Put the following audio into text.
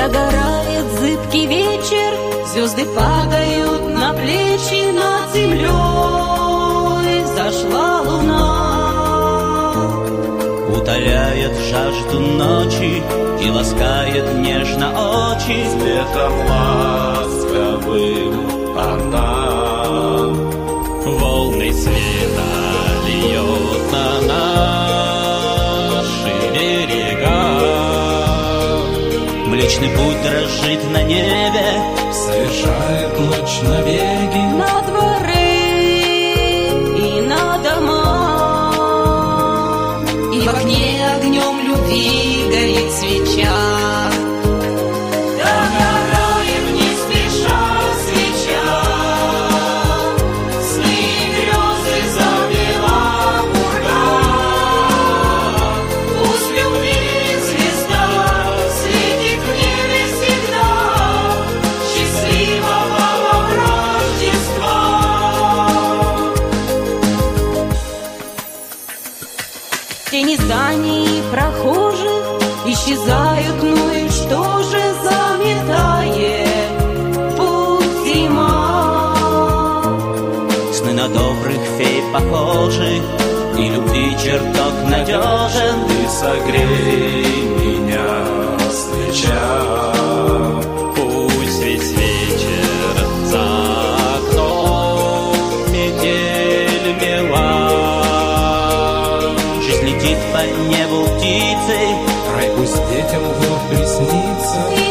Догорает зыбкий вечер, звезды падают на плечи над землей. Зашла луна, Утоляет жажду ночи И ласкает нежно очи Светом ласковым она Млечный путь дрожит на небе Совершает ночь набеги на дворы и на дома. И в окне огнем любви горит свеча. Тени зданий и прохожих исчезают, ну и что же заметает путь зима? Сны на добрых фей похожи И любви чертог надежен Ты согрей пусть детям вновь приснится.